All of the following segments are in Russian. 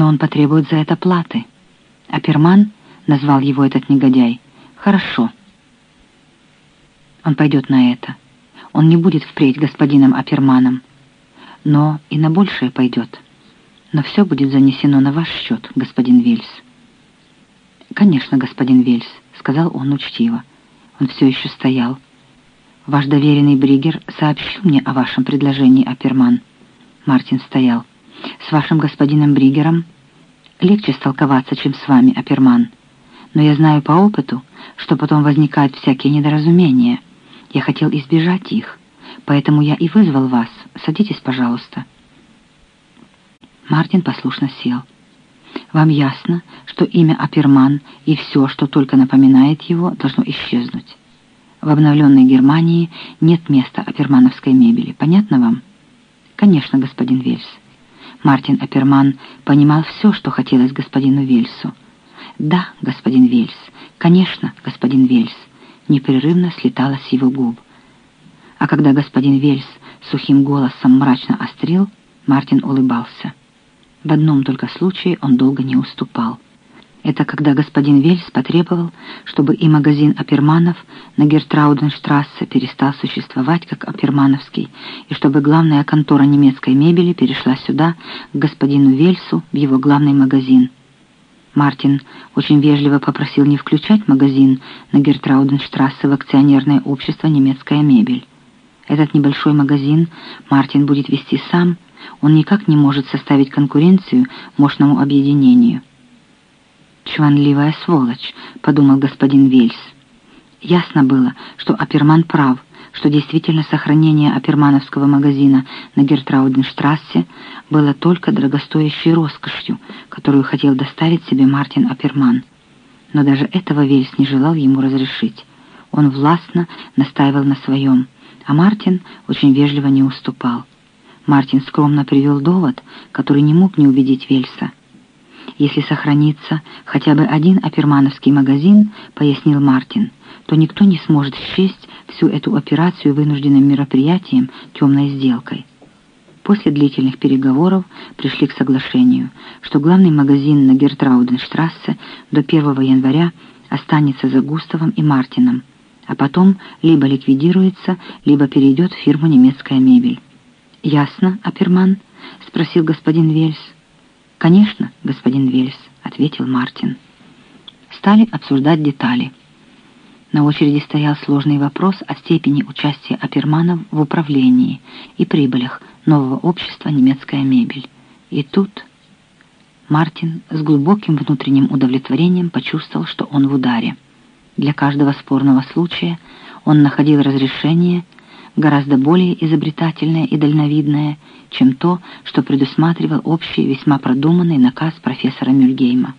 Но он потребует за это платы. Аперман, назвал его этот негодяй, хорошо. Он пойдет на это. Он не будет впредь господином Аперманом. Но и на большее пойдет. Но все будет занесено на ваш счет, господин Вельс. «Конечно, господин Вельс», — сказал он учтиво. Он все еще стоял. «Ваш доверенный Бригер сообщил мне о вашем предложении, Аперман». Мартин стоял. «С вашим господином Бригером легче столковаться, чем с вами, Аперман. Но я знаю по опыту, что потом возникают всякие недоразумения. Я хотел избежать их, поэтому я и вызвал вас. Садитесь, пожалуйста». Мартин послушно сел. «Вам ясно, что имя Аперман и все, что только напоминает его, должно исчезнуть. В обновленной Германии нет места Апермановской мебели. Понятно вам?» «Конечно, господин Вельс». Мартин Аперман понимал все, что хотелось господину Вельсу. «Да, господин Вельс, конечно, господин Вельс», непрерывно слетало с его губ. А когда господин Вельс сухим голосом мрачно острил, Мартин улыбался. В одном только случае он долго не уступал. Это когда господин Вельс потребовал, чтобы и магазин Аперманов на Гертрауденштрассе перестал существовать как Апермановский, и чтобы главная контора немецкой мебели перешла сюда, к господину Вельсу, в его главный магазин. Мартин очень вежливо попросил не включать магазин на Гертрауденштрассе в акционерное общество «Немецкая мебель». Этот небольшой магазин Мартин будет вести сам, он никак не может составить конкуренцию мощному объединению. «Чванливая сволочь», — подумал господин Вельс. Ясно было, что Аперман прав, что действительно сохранение Апермановского магазина на Гертрауденштрассе было только дорогостоящей роскошью, которую хотел доставить себе Мартин Аперман. Но даже этого Вельс не желал ему разрешить. Он властно настаивал на своем, а Мартин очень вежливо не уступал. Мартин скромно привел довод, который не мог не убедить Вельса. «Если сохранится хотя бы один апермановский магазин, — пояснил Мартин, — то никто не сможет счесть всю эту операцию вынужденным мероприятием, темной сделкой». После длительных переговоров пришли к соглашению, что главный магазин на Гертрауденштрассе до 1 января останется за Густавом и Мартином, а потом либо ликвидируется, либо перейдет в фирму «Немецкая мебель». «Ясно, Аперман?» — спросил господин Вельс. «Конечно, господин Вельс», — ответил Мартин. Стали обсуждать детали. На очереди стоял сложный вопрос о степени участия Аперманов в управлении и прибылях нового общества «Немецкая мебель». И тут Мартин с глубоким внутренним удовлетворением почувствовал, что он в ударе. Для каждого спорного случая он находил разрешение — гораздо более изобретательное и дальновидное, чем то, что предусматривал общий весьма продуманный наказ профессора Мюльгейма.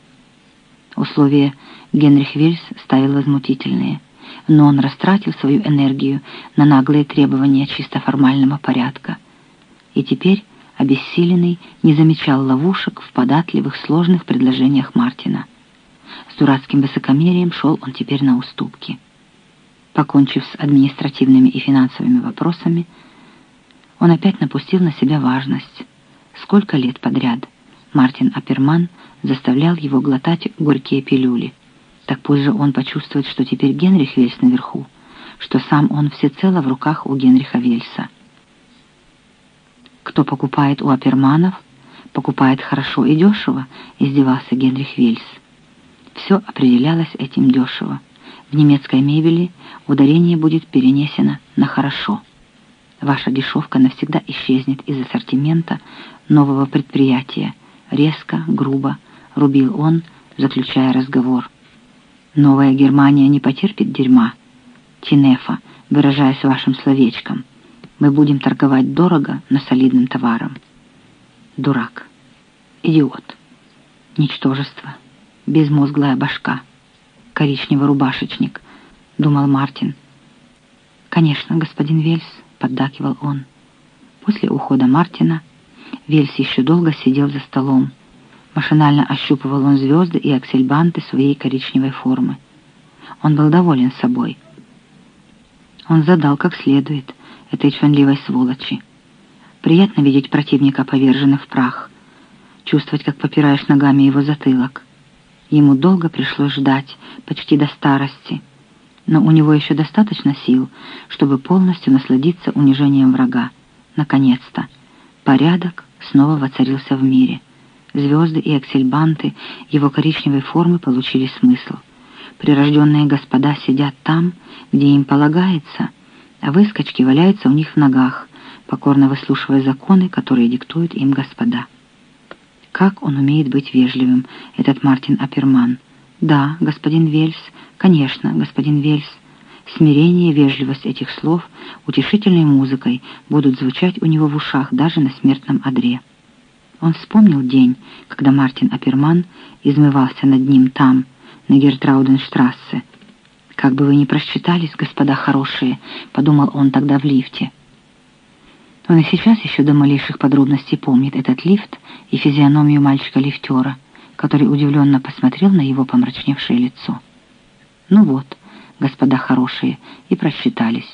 Условия Генрих Вильс ставил возмутительные, но он растратил свою энергию на наглые требования чисто формального порядка. И теперь, обессиленный, не замечал ловушек в податливых сложных предложениях Мартина. С дурацким высокомерием шел он теперь на уступки. Покончив с административными и финансовыми вопросами, он опять напустил на себя важность. Сколько лет подряд Мартин Аперман заставлял его глотать горькие пилюли. Так позже он почувствует, что теперь Генрих Вельс наверху, что сам он всецело в руках у Генриха Вельса. «Кто покупает у Аперманов, покупает хорошо и дешево», — издевался Генрих Вельс. Все определялось этим дешево. В немецкой мебели ударение будет перенесено на «хорошо». Ваша дешевка навсегда исчезнет из ассортимента нового предприятия. Резко, грубо рубил он, заключая разговор. Новая Германия не потерпит дерьма. Тинефа, выражаясь вашим словечком. Мы будем торговать дорого, но солидным товаром. Дурак. Идиот. Ничтожество. Безмозглая башка коричневый рубашечник», — думал Мартин. «Конечно, господин Вельс», — поддакивал он. После ухода Мартина Вельс еще долго сидел за столом. Машинально ощупывал он звезды и аксельбанты своей коричневой формы. Он был доволен собой. Он задал как следует этой чванливой сволочи. Приятно видеть противника поверженных в прах. чувствовать, как попираешь ногами его затылок. Ему долго пришлось ждать, почти до старости, но у него еще достаточно сил, чтобы полностью насладиться унижением врага. Наконец-то порядок снова воцарился в мире. Звезды и аксельбанты его коричневой формы получили смысл. Прирожденные господа сидят там, где им полагается, а выскочки валяются у них в ногах, покорно выслушивая законы, которые диктуют им господа. Как он умеет быть вежливым, этот Мартин Аперман. Да, господин Вельс, конечно, господин Вельс. Смирение, вежливость этих слов утешительной музыкой будут звучать у него в ушах даже на смертном одре. Он вспомнил день, когда Мартин Аперман измывался над ним там, на Гертрауденштрассе. «Как бы вы ни просчитались, господа хорошие», — подумал он тогда в лифте. Он и сейчас еще до малейших подробностей помнит этот лифт и физиономию мальчика-лифтера, который удивленно посмотрел на его помрачневшее лицо. Ну вот, господа хорошие, и просчитались,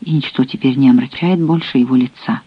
и ничто теперь не омрачает больше его лица.